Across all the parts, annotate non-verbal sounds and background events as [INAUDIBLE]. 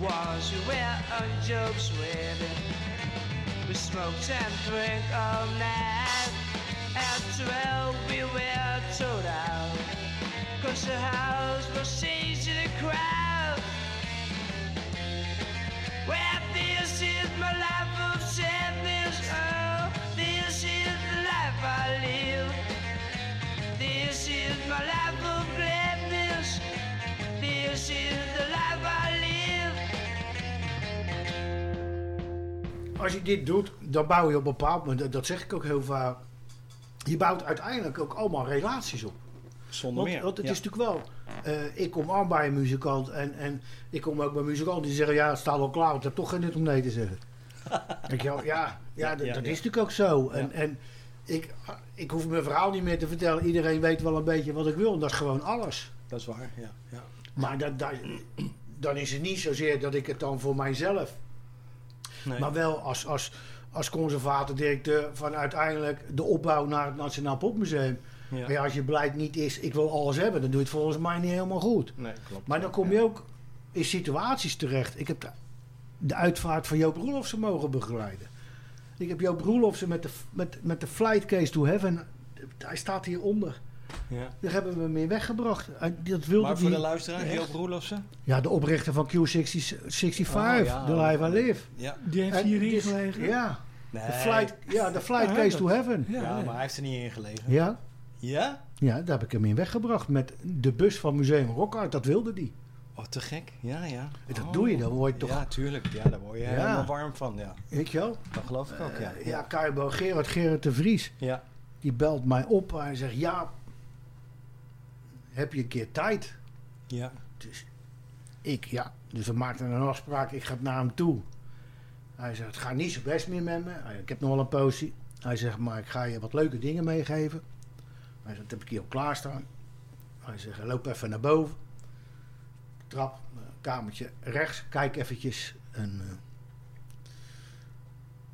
Once we were on Job's wedding. We smoked and drank all night. At twelve we were told out. Cause the house was changing the crowd. Als je dit doet, dan bouw je op een bepaald moment, dat- dat zeg ik ook heel vaak. Je bouwt uiteindelijk ook allemaal relaties op. Zonder Want, meer. want het ja. is natuurlijk wel. eh, ik kom aan bij een muzikant en, en ik kom ook bij muzikanten die zeggen: Ja, het staat al klaar, ik heb toch geen nut om nee te zeggen. [LAUGHS] Wel, ja, ja, dat, ja, dat is natuurlijk ook zo. En, en ik, ik hoef mijn verhaal niet meer te vertellen. Iedereen weet wel een beetje wat ik wil. En dat is gewoon alles. Dat is waar, ja. ja. Maar dat, dat, dan is het niet zozeer dat ik het dan voor mijzelf. Nee. Maar wel als, als, als conservator-directeur van uiteindelijk de opbouw naar het Nationaal Popmuseum. ja. Als je beleid niet is, ik wil alles hebben, dan doe je het volgens mij niet helemaal goed. Nee, klopt. Maar dan kom je ook in situaties terecht. Ik heb de, de uitvaart van Joop Roelofsen mogen begeleiden. Ik heb Joop Roelofsen met de, met, met de flight case to heaven. Hij staat hieronder. Ja. Daar hebben we hem mee weggebracht. Dat wilde Maar voor die- de luisteraar, Echt? Joop Roelofsen? Ja, de oprichter van Q65, Oh, ja. de Live I Live. Ja. Die heeft En hierin gelegen. Ja, Nee. de flight, ja, de flight case to heaven. Ja, maar hij heeft er niet in gelegen. Ja, Ja? ja, daar heb ik hem in weggebracht met de bus van Museum Rockart. Dat wilde die. Oh, te gek. Ja, ja. Dat Oh. doe je, dan word je toch... Ja, tuurlijk. Ja, daar word je Ja. helemaal warm van. Ja, Weet je wel? dat geloof ik ook, ja. Eh, ja, Kaibo Gerard, Gerard de Vries, Ja. die belt mij op. Hij zegt, ja, heb je een keer tijd? Ja. Dus ik, ja. Dus we maakten een afspraak, ik ga naar hem toe. Hij zegt, het gaat niet zo best meer met me. Ik heb nog wel een potie. Hij zegt, maar ik ga je wat leuke dingen meegeven. Hij zegt, dat heb ik hier al klaarstaan. Hij zegt, loop even naar boven. Trap, eh, kamertje rechts, kijk eventjes. En, eh,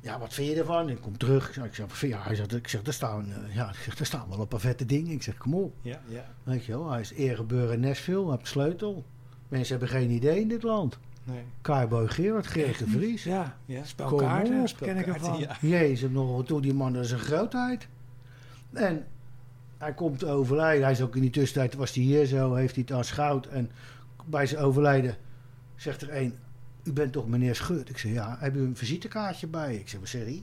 ja, wat vind je ervan? Ik kom terug. Ik zeg, je? Hij zegt, ik zeg, er staan, eh, ja, ik zeg, er staan wel een paar vette dingen. Ik zeg, kom op. Ja, ja. Weet je wel, hij is eergebeuren in Nashville, hij heeft sleutel. Mensen hebben geen idee in dit land. Nee. Kaibo Gerard, Gerrit de Vries. Ja, Ja. Kom spelkaarten op, ken ik ervan. Ja. Jezus, nog toe die man, is een grootheid. En hij komt te overlijden. Hij is ook in die tussentijd, was hij hier zo, heeft hij het aanschouwd. En bij zijn overlijden zegt er een, u bent toch meneer Schut? Ik zeg, ja, heb u een visitekaartje bij? Ik zeg, wat zeg je?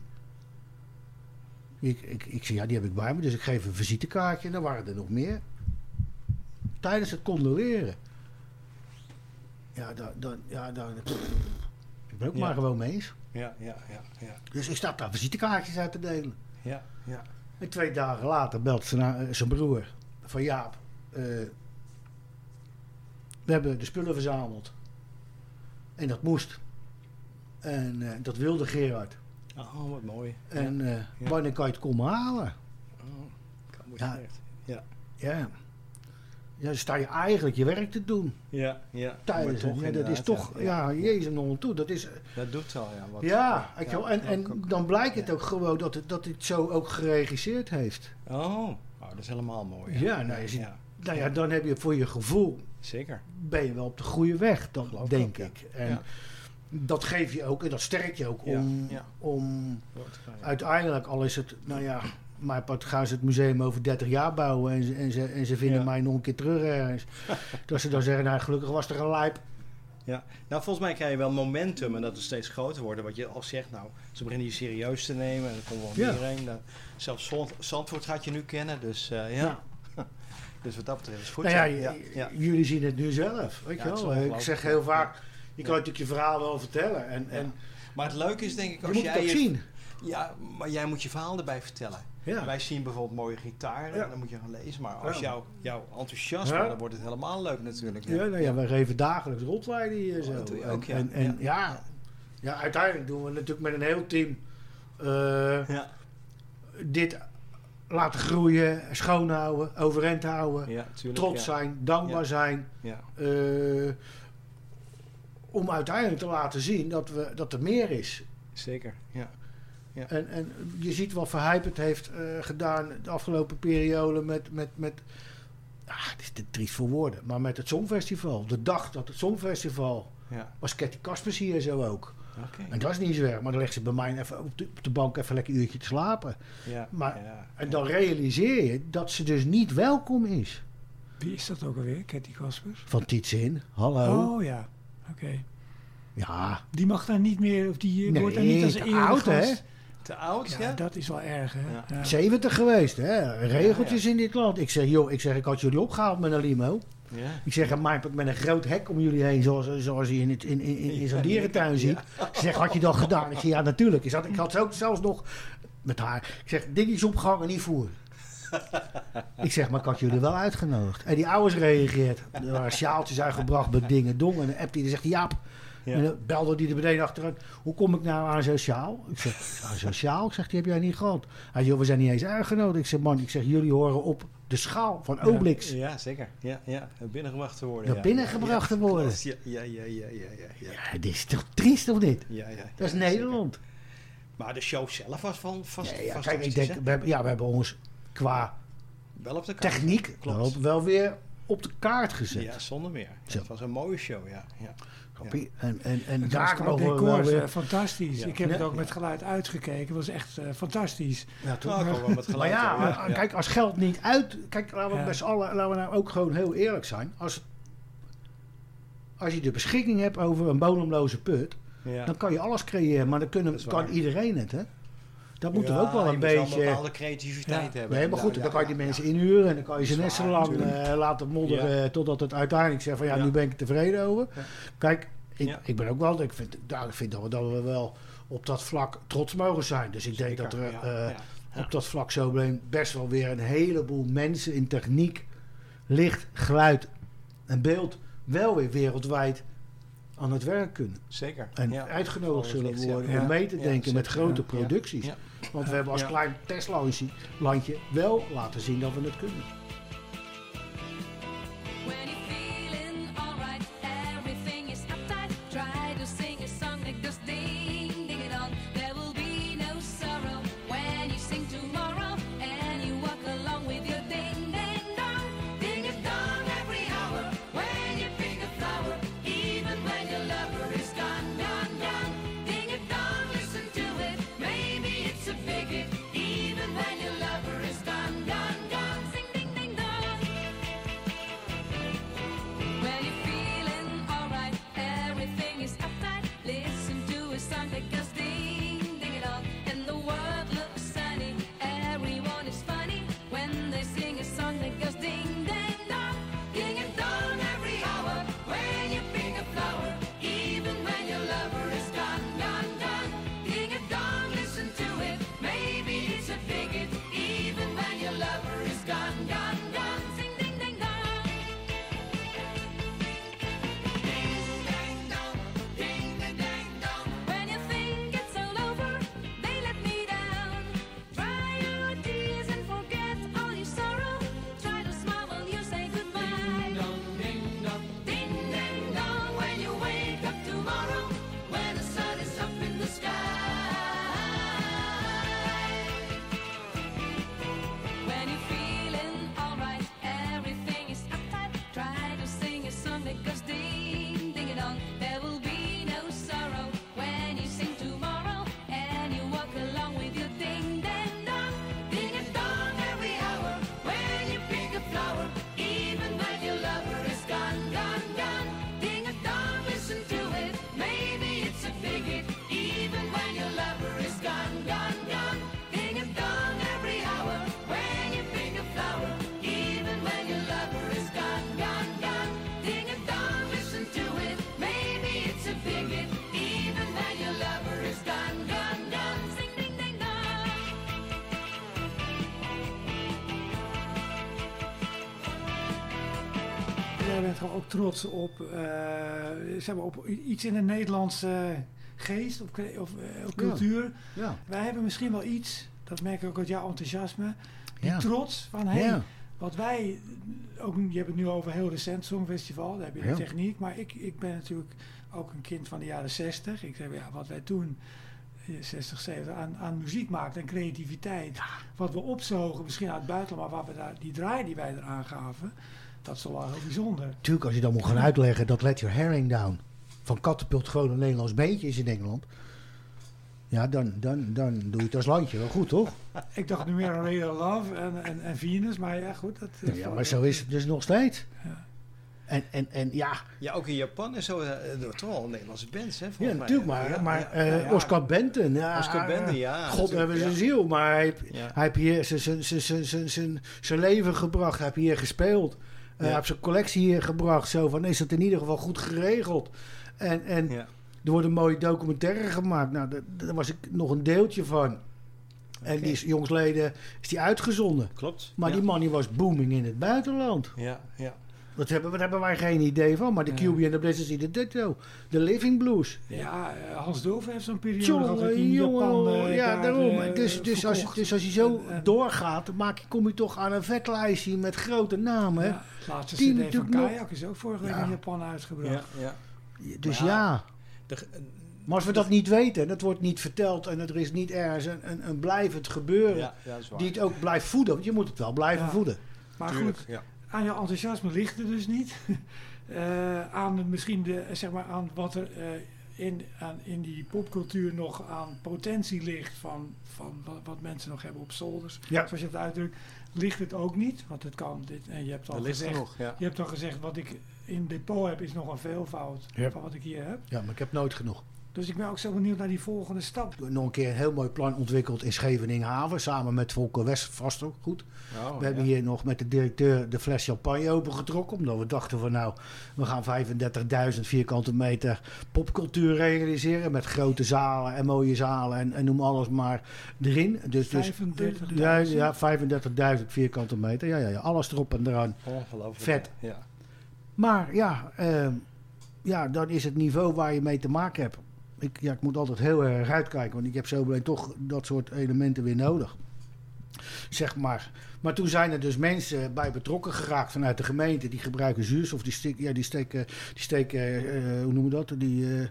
Ik, ik, ik zeg, ja, die heb ik bij me, dus ik geef een visitekaartje. En dan waren er nog meer. Tijdens het condoleren. Ja, dan, dan, ja, dan, ik ben ook Ja. maar gewoon mee eens. Ja, ja, ja, ja. Dus ik sta daar visitekaartjes uit te delen. Ja, ja. En twee dagen later belt zijn, eh, zijn broer van Jaap. eh, we hebben de spullen verzameld. En dat moest. En eh, dat wilde Gerard. Oh, wat mooi. En eh, Ja. wanneer kan je het komen halen? Oh, kan moet Ja. echt. Ja. Ja. Ja, dan sta je eigenlijk je werk te doen Ja, ja. tijdens het. toch Ja, dat is toch, ja, jezus nog toe. Dat is, Dat doet wel, ja. Wat, ja, je wel. en, en dan blijkt het ja. ook gewoon dat het, dat het zo ook geregisseerd heeft. Oh, oh, dat is helemaal mooi. Ja, nou, je ziet- ja. Nou ja, dan heb je voor je gevoel, Zeker. ben je wel op de goede weg, dan Geloof denk ik. En Ja. dat geef je ook en dat sterkt je ook om, ja. om uiteindelijk, al is het, nou ja, maar part gaan ze het museum over 30 jaar bouwen en ze, en ze, en ze vinden Ja. mij nog een keer terug ergens. [LAUGHS] dat ze dan zeggen, nou gelukkig was er een lijp. Ja, nou volgens mij krijg je wel momentum en dat het steeds groter wordt. Wat je al zegt, nou, ze beginnen je serieus te nemen en er komt wel Ja. meer heen. Dan- Zelfs Zand- Zandvoort gaat je nu kennen, dus eh, ja. Dus wat dat betreft is het goed. Nou ja, ja, ja. jullie zien het nu zelf, weet Ja, je het wel. Ik zeg heel vaak, je Ja. kan natuurlijk je verhaal wel vertellen en, Ja. en Maar het leuke is denk ik je als moet het jij ook je, zien. Ja, maar jij moet je verhaal erbij vertellen. Ja. Wij zien bijvoorbeeld mooie gitaren, Ja. dan moet je gaan lezen. Maar als Ja. jou, jouw enthousiasme, Ja. dan wordt het helemaal leuk natuurlijk. Ja, nou ja, wij geven dagelijks rondleiden hier Oh, zo. dat doe je En- ook, ja. En, en, ja. Ja. Ja. uiteindelijk doen we natuurlijk met een heel team eh, Ja, dit laten groeien, schoonhouden, overeind houden, ja tuurlijk. trots ja. zijn, dankbaar Ja. zijn. Ja, eh, om uiteindelijk te laten zien dat, we, dat er meer is. zeker. Ja. En, en je ziet wat Verhyp het heeft eh, gedaan de afgelopen periode met, met, met ah, het is te triest voor woorden, maar met het Songfestival. De dag dat het Songfestival Ja, was Ketty Kaspers hier zo ook. Oké. En dat is niet zo erg, maar dan legt ze bij mij even op de, op de bank even lekker een uurtje te slapen. Ja, Maar- ja, En dan realiseer je dat ze dus niet welkom is. Wie is dat ook alweer? Cathy Caspers? Van Tietzin, hallo. Oh ja, oké. Ja, Die mag dan niet meer, of die Nee, wordt dan niet als te eerder oud, hè? Te oud, Ja, ja? dat is wel erg, hè? Ja. Ja. 70 geweest, hè? Regeltjes in dit land. Ik zeg, joh, ik zeg, ik had jullie opgehaald met een limo. Ja. Ik zeg, maar met een groot hek om jullie heen, zoals, zoals je in, het, in, in, in, zo'n dierentuin ziet. Ze zegt, had je dat gedaan? Ik zeg, ja, natuurlijk. Ik, zat, ik had ze ook zelfs nog met haar. Ik zeg, dingetjes opgehangen, niet voeren. [LAUGHS] ik zeg, maar ik had jullie wel uitgenodigd. En die ouders reageert. Er waren sjaaltjes uitgebracht met dingen, dong. En dan appt hij, zegt Jaap. Ja. En dan belde hij er meteen achteraan. Hoe kom ik nou aan zo'n sjaal? Ik zeg, aan zo'n sjaal? Ik zeg, die heb jij niet gehad. Hij zegt, we zijn niet eens uitgenodigd. Ik zeg, man, ik zeg, jullie horen op de schaal van Obelix. Ja, zeker. Ja, ja. Binnengebracht te worden. Ja. binnengebracht te worden. Ja, ja, ja, ja, ja, ja, dit is toch triest of niet? ja, ja. Dat is Nederland. zeker. Maar de show zelf was van vast, ja, vast kijk, ik denk, we hebben, ja, we hebben ons qua Wel op de kaart. techniek Klopt. wel, weer op de kaart gezet. Ja, zonder meer. Het was een mooie show, ja. ja. En, en, en Het wel eh, weer... fantastisch. Ja. Ik heb het Ja. ook met geluid uitgekeken. Het was echt eh, fantastisch. Ja, hoor wel wat [LAUGHS] Maar geluid, ja, maar kijk, als geld niet uit... Kijk, laten we Ja. met z'n allen, laten we nou ook gewoon heel eerlijk zijn. Als, als je de beschikking hebt over een bodemloze put, Ja. dan kan je alles creëren. Maar dan kunnen, kan iedereen het, hè? Dat moeten we Ja, ook wel een beetje... een bepaalde creativiteit Ja. hebben. Nee, maar goed, Ja, dan kan je die mensen inhuren en dan kan je ze net zo lang laten modderen totdat het uiteindelijk zegt van ja, nu ben ik tevreden over. Kijk, ik, ik ben ook wel, ik vind, nou, ik vind dat, we, dat we wel op dat vlak trots mogen zijn. Dus ik denk dat er eh, op dat vlak zo best wel weer een heleboel mensen in techniek, licht, geluid en beeld wel weer wereldwijd aan het werk kunnen. Zeker. En ja. uitgenodigd zullen worden Ja. om mee te Ja, denken met grote Ja. producties. Want we hebben als klein testlandje landje wel laten zien dat we het kunnen. Jij bent gewoon ook trots op, eh, zeg maar, op iets in de Nederlandse geest of, of eh, cultuur. Ja. Wij hebben misschien wel iets, dat merk ik ook uit jouw enthousiasme, die Ja. trots van Ja. wat wij, ook, je hebt het nu over heel recent Songfestival, daar heb je de techniek, maar ik, ik ben natuurlijk ook een kind van de jaren 60. Ik zeg, ja, wat wij toen, eh, 60, 70, aan, aan muziek maakten en creativiteit, wat we opzogen, misschien uit het buitenland, maar waar we daar, die draai die wij eraan gaven, dat is wel heel bijzonder. Natuurlijk, als je dan moet gaan uitleggen dat Let Your Herring Down van Kattenpult gewoon een Nederlands beentje is in Engeland. Ja, dan, dan, dan doe je het als landje wel goed, toch? [LAUGHS] Ik dacht nu meer aan Radio Love en, en, en Venus, maar ja, goed. Dat, Ja, ja, maar zo is het dus nog steeds. Ja. En, en, en ja, Ja, ook in Japan en zo. er toch wel Nederlandse bands, hè? ja volgens mij. natuurlijk, maar, Ja, maar ja. eh, ja, ja. Oscar Benton. Ja, Oscar Benton, ja, God hebben zijn ja. ziel, maar hij, hij heeft hier zijn- zijn- zijn- zijn- zijn- zijn- zijn leven gebracht. Hij heeft hier gespeeld. Ja. Hij heeft zijn collectie hier gebracht. Zo van, is het in ieder geval goed geregeld. En, en. Er wordt een mooie documentaire gemaakt. Nou, daar, daar was ik nog een deeltje van. En die is jongsleden is die uitgezonden. Klopt. Maar ja. die man die was booming in het buitenland. Ja, ja. Dat hebben, daar hebben wij geen idee van. Maar de. QB en de Blizzards die dit ditto. De Living Blues. Ja, eh, Hans Doof heeft zo'n periode gehad dat in Japan jongen, eh, ja, daar, daarom. dus, dus, als, dus als je zo En- doorgaat, maak je, kom je toch aan een vetlijstje met grote namen. Ja, laatste Die cd van Kayak is ook vorige week Ja. in Japan uitgebracht. ja, ja. Dus Maar ja, ja. De, Maar als we dat niet weten, en het wordt niet verteld en er is niet ergens een, een, een blijvend gebeuren dat die het ook blijft voeden. Want je moet het wel blijven Ja. voeden. Maar Tuurlijk, goed, ja. aan jouw enthousiasme ligt er dus niet. [LAUGHS] Eh, aan misschien de, zeg maar aan wat er eh, in, aan, in die popcultuur nog aan potentie ligt van, van wat, wat mensen nog hebben op zolders. Ja. Zoals je het uitdrukt, ligt het ook niet. Want het kan dit. En je hebt al Dat er gezegd. nog, ja. Je hebt al gezegd wat ik in depot heb is nog een veelvoud Ja. van wat ik hier heb. Ja, maar ik heb nooit genoeg. Dus ik ben ook zo benieuwd naar die volgende stap. Nog een keer een heel mooi plan ontwikkeld in Scheveningen Haven. Samen met Volker West vast ook goed. Oh, we hebben ja. hier nog met de directeur de fles champagne opengetrokken. Omdat we dachten van nou, we gaan 35.000 vierkante meter popcultuur realiseren. Met grote zalen en mooie zalen en, en noem alles maar erin. Dus, dus 35.000? ja, ja, 35.000 vierkante meter. Ja, ja, ja, alles erop en eraan. Ongelooflijk. Vet. Ja. Maar ja, ehm, ja, dan is het niveau waar je mee te maken hebt. Ik, ja, ik moet altijd heel erg uitkijken, want ik heb zo meteen toch dat soort elementen weer nodig. Zeg maar. Maar toen zijn er dus mensen bij betrokken geraakt vanuit de gemeente. Die gebruiken zuurstof. Die, stik, ja, die steken, die steken eh, hoe noemen we dat? Die, eh,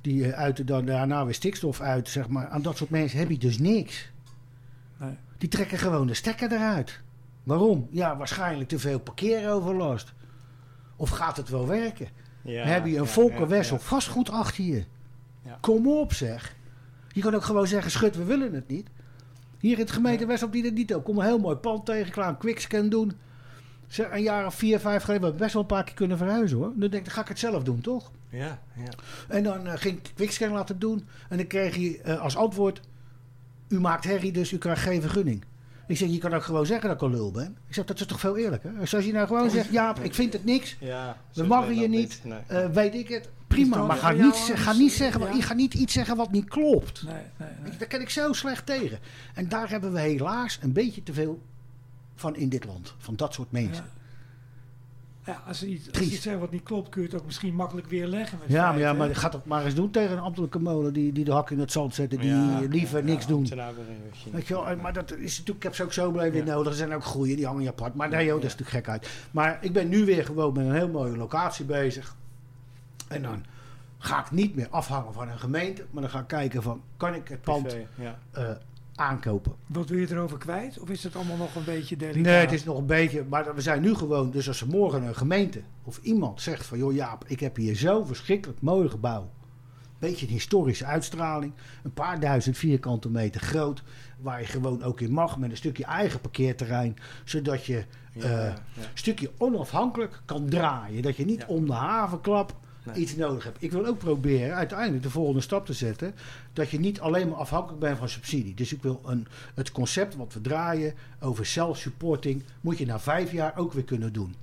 die eh, uiten dan daarna weer stikstof uit. Zeg maar. Aan dat soort mensen heb je dus niks. Nee. Die trekken gewoon de stekker eruit. Waarom? Ja, waarschijnlijk te veel parkeeroverlast. Of gaat het wel werken? Ja, heb je een ja, ja. vastgoed achter je. Ja. Kom op zeg. Je kan ook gewoon zeggen, schut, we willen het niet. Hier in het gemeente West op die dat niet ook. Kom een heel mooi pand tegen, klaar een quickscan doen. Zeg, een jaar of vier, vijf geleden, we hebben best wel een paar keer kunnen verhuizen hoor. Dan denk ik, dan ga ik het zelf doen, toch? Ja, ja. En dan eh, ging ik quickscan laten doen. En dan kreeg je eh, als antwoord, u maakt herrie, dus u krijgt geen vergunning. Ik zeg, je kan ook gewoon zeggen dat ik een lul ben. Ik zeg, dat is toch veel eerlijker? Dus als je nou gewoon zegt, ja, ik vind het niks. ja We mogen je niet, Nee. eh, weet ik het. Prima, maar ga niet, ze- ga niet, zeggen, ja. gaat niet iets zeggen wat niet klopt. Nee, nee, nee. Daar ken ik zo slecht tegen. En daar hebben we helaas een beetje te veel van in dit land. Van dat soort mensen. Ja. Ja, als er iets, als iets zegt wat niet klopt, kun je het ook misschien makkelijk weerleggen. Met Ja, maar, ja, maar ga dat maar eens doen tegen een ambtelijke molen die, die de hak in het zand zetten. Die Ja, liever ja, niks ja, doen. Weet je wel, maar dat is natuurlijk, ik heb ze ook zo blij weer Ja. nodig. Er zijn ook groeien, die hangen je apart. Maar nee, joh, dat is natuurlijk gekheid. Maar ik ben nu weer gewoon met een heel mooie locatie bezig. En dan ga ik niet meer afhangen van een gemeente. Maar dan ga ik kijken van, kan ik het pand Privé, ja. eh, aankopen? Wat wil je erover kwijt? Of is het allemaal nog een beetje delicaat? Nee, het is nog een beetje. Maar we zijn nu gewoon. Dus als er morgen een gemeente of iemand zegt van. joh Jaap, ik heb hier zo'n verschrikkelijk mooi gebouw. Beetje een historische uitstraling. Een paar duizend vierkante meter groot. Waar je gewoon ook in mag. Met een stukje eigen parkeerterrein. Zodat je Ja, eh, ja. een stukje onafhankelijk kan draaien. Dat je niet Ja. om de havenklap Nee. iets nodig hebt. Ik wil ook proberen uiteindelijk de volgende stap te zetten. Dat je niet alleen maar afhankelijk bent van subsidie. Dus ik wil een, het concept wat we draaien over self-supporting. Moet je na vijf jaar ook weer kunnen doen.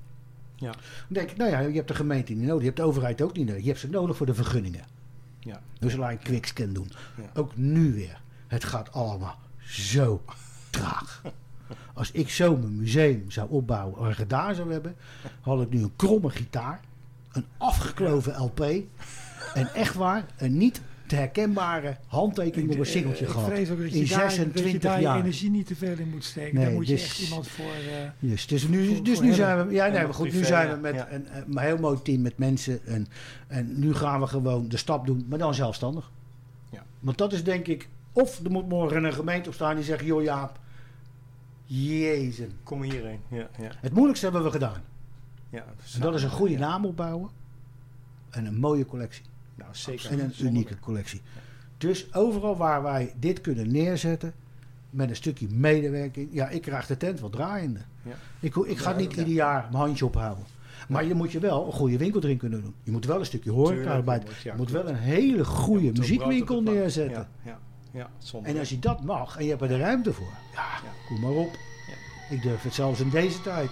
Ja. Dan denk ik, nou ja, je hebt de gemeente niet nodig. Je hebt de overheid ook niet nodig. Je hebt ze nodig voor de vergunningen. Ja. Dus laat een quickscan doen. Ja. Ook nu weer. Het gaat allemaal zo traag. Als ik zo mijn museum zou opbouwen en gedaan zou hebben, had ik nu een kromme gitaar, een afgekloven LP en echt waar, een niet te herkenbare handtekening op een singeltje ik gehad. vrees ook dat je, In daar, dat je 26 daar je jaar. energie niet te veel in moet steken. Nee, Daar moet je dus- echt iemand voor... eh, Dus, dus nu, Voor- dus voor nu zijn we, ja, nee, maar goed, nu zijn we met Ja. een, een heel mooi team met mensen en, en nu gaan we gewoon de stap doen, maar dan zelfstandig. Ja. Want dat is denk ik, of er moet morgen een gemeente opstaan die zegt, joh Jaap, jezus. Kom hierheen. Ja, ja, Het moeilijkste hebben we gedaan. Ja. En dat is een goede naam opbouwen en een mooie collectie. Nou, zeker. En een unieke collectie. Dus overal waar wij dit kunnen neerzetten, met een stukje medewerking, ja, ik krijg de tent wat draaiende. Ja. Ik, ik ga niet ieder jaar mijn handje ophouden. Maar je moet je wel een goede winkel erin kunnen doen. Je moet wel een stukje horeca-arbeid. Je moet- wel een hele goede wel muziekwinkel neerzetten. Ja, ja, ja. En als je dat mag en je hebt er de ruimte voor, ja, Ja. kom maar op. Ik durf het zelfs in deze tijd.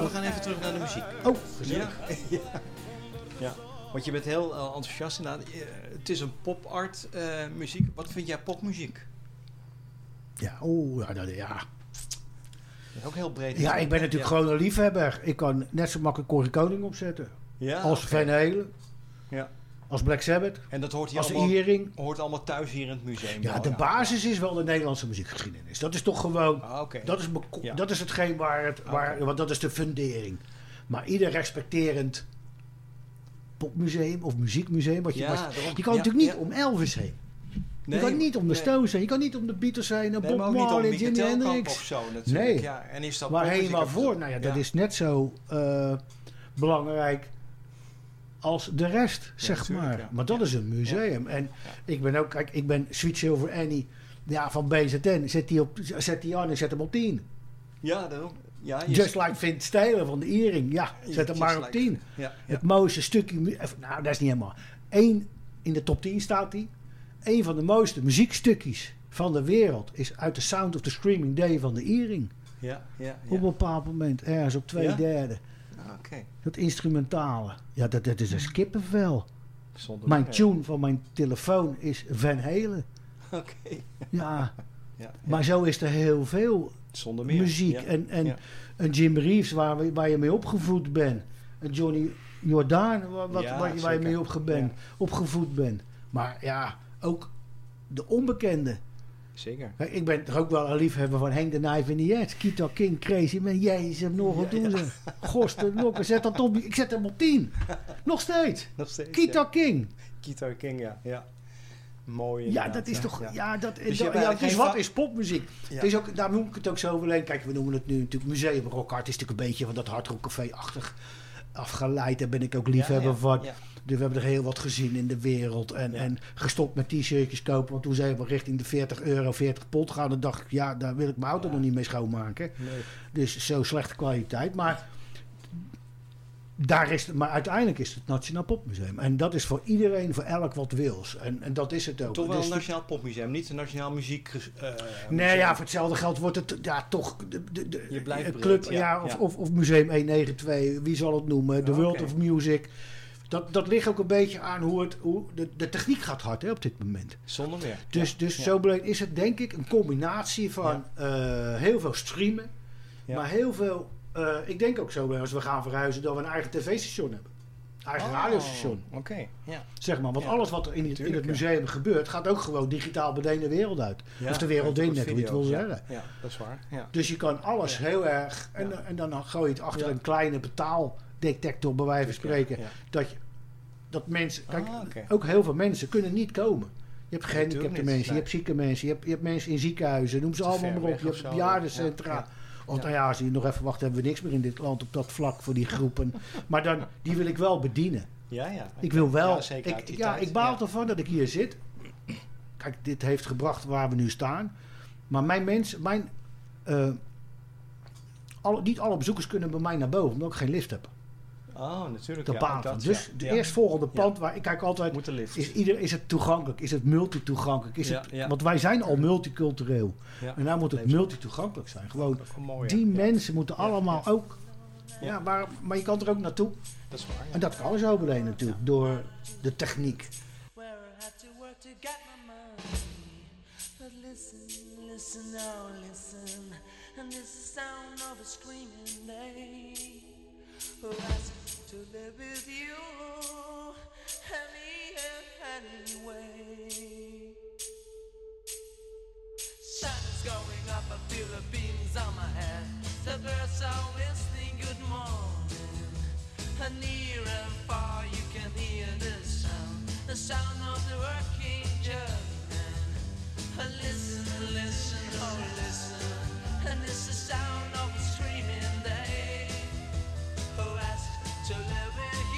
Maar we gaan even terug naar de muziek. Oh, gezellig. Ja. [LAUGHS] ja. ja. Want je bent heel eh, enthousiast inderdaad. Eh, het is een pop-art eh, muziek. Wat vind jij popmuziek? Ja, oh, ja, dat, ja. Dat is ook heel breed. ja, ik ben natuurlijk Ja. gewoon een liefhebber. Ik kan net zo makkelijk Corrie Koning opzetten. Ja, als oké. Van Halen. Ja. Als Black Sabbath, En dat hoort hier als allemaal, Earring. hoort allemaal thuis hier in het museum. Ja, de basis is wel de Nederlandse muziekgeschiedenis. Dat is toch gewoon... Ah. Dat is, Ja. dat is hetgeen waar het... Waar, Oké. Want dat is de fundering. Maar ieder respecterend popmuseum of muziekmuseum... Wat je, Ja, daarom. je kan natuurlijk niet om Elvis heen. Nee, je kan niet om de nee. Stones heen. Je kan niet om de Beatles heen. En Nee, Bob maar Marley, Jimi Hendrix. of zo natuurlijk. Nee. Ja, en is dat Waarheen popmuziek waarvoor? of- Nou ja, dat is net zo eh, belangrijk als de rest, zeg maar. Maar dat is een museum. En ik ben ook, kijk, ik ben Sweet Silver Annie ja, van BZN. Zet die, op, zet die aan en zet hem op 10. Ja, daarom. Ja, je Just like Vint Stijlen van de Earring. Ja, zet hem maar op like- 10. Ja, ja. Het mooiste stukje, eh, nou dat is niet helemaal. Eén in de top 10 staat hij. Eén van de mooiste muziekstukjes van de wereld is uit de Sound of the Screaming Day van de Earring. ja, ja, Op een bepaald moment, ergens op twee derde. Dat instrumentale. Ja, dat, dat is een skippenvel. Zonder Mijn tune van mijn telefoon is Van Halen. Oké. [LAUGHS] Ja, Ja, maar zo is er heel veel Zonder meer. muziek. Ja. En, en Ja. een Jim Reeves waar, we- waar je mee opgevoed bent. Een Johnny Jordaan waar, wat, Ja, waar, je- waar je mee opgeben- opgevoed bent. Maar ja, ook de onbekende. Zeker. Kijk, Ik ben toch ook wel een liefhebber van Hang the Knife in the Head. Kita King, Crazy Man, Jezus, nog wat doen ze. Gosten, nokken, zet dat op. Ik zet hem op 10. Nog steeds. [LAUGHS] Nog steeds. Kita. King. Guitar King, ja. ja. Mooi Ja, dat is toch. Ja, ja. dat, hebt ja, dus wat is popmuziek? Ja. Het is ook, daar noem ik het ook zo overleen. Kijk, we noemen het nu natuurlijk museum rockhard. Het is natuurlijk een beetje van dat hardrockcafé-achtig afgeleid. Daar ben ik ook liefhebber van. Dus we hebben er heel wat gezien in de wereld. En, Ja. en gestopt met t-shirtjes kopen. Want toen zijn we richting de 40 euro, 40 pond gaan. Dan dacht ik, ja, daar wil ik mijn auto Ja. nog niet mee schoonmaken. Nee. Dus zo slechte kwaliteit. Maar, daar is, maar uiteindelijk is het Nationaal Popmuseum. En dat is voor iedereen, voor elk wat wils. En, en dat is het ook. Toch wel Dus een nationaal popmuseum, niet een nationaal muziek. eh, Nee, ja, voor hetzelfde geld wordt het ja, toch de, de, de Je blijft breed, club, ja, ja, of. Of, of Museum 192, wie zal het noemen, de Ja, World of Music. Dat, dat ligt ook een beetje aan hoe het, hoe de, de techniek gaat hard hè, op dit moment. Zonder meer. Dus, Ja, dus ja. zo is het denk ik een combinatie van eh, heel veel streamen, maar heel veel, eh, ik denk ook zo als we gaan verhuizen, dat we een eigen tv-station hebben. Eigen Oh, radiostation. Oké, ja. Zeg maar, want alles wat er in, het- in het museum gebeurt, gaat ook gewoon digitaal meteen de wereld uit. Of de wereld in, net hoe je het wil zeggen. Ja, dat is waar. Ja. Dus je kan alles heel erg. En, en dan gooi je het achter een kleine betaaldetector, bij wijze van spreken. Dat, je, dat mensen. Kijk, Ah, oké. ook heel veel mensen kunnen niet komen. Je hebt gehandicapte mensen, niet, je hebt zieke mensen, je hebt, je hebt mensen in ziekenhuizen, noem ze allemaal maar op. Je hebt bejaardencentra. Ja. Want Ja. nou ja, als je nog even wacht, hebben we niks meer in dit land op dat vlak voor die groepen. [LAUGHS] maar dan, die wil ik wel bedienen. Ja, ja. Ik wil wel. Ja, zeker ik, ja, ik baal ja. ervan dat ik hier zit. Kijk, dit heeft gebracht waar we nu staan. Maar mijn mensen, mijn. eh, alle, niet alle bezoekers kunnen bij mij naar boven, omdat ik geen lift heb. Oh, natuurlijk. De ja, baan dat. Dus ja. de Ja. eerstvolgende pand waar ik kijk altijd. Moet de lift. Is, ieder, is het toegankelijk? Is het multitoegankelijk? Is Ja, het, ja. Want wij zijn al multicultureel. Ja. En nou moet het multitoegankelijk zijn. Gewoon, mooi, die ja. mensen moeten allemaal ja. ook. Ja, Ja. maar, maar je kan er ook naartoe. Dat is waar. ja. En dat kan zo meteen natuurlijk. Door de techniek. listen, oh listen, and this is the sound of a screaming day. Who to live with you any anyway? Sun is going up, I feel the beams on my head. The birds are whistling good morning. And near and far you can hear the sound, the sound of the working. And listen, listen, oh listen, and it's the sound of a screaming day. Who asked to live with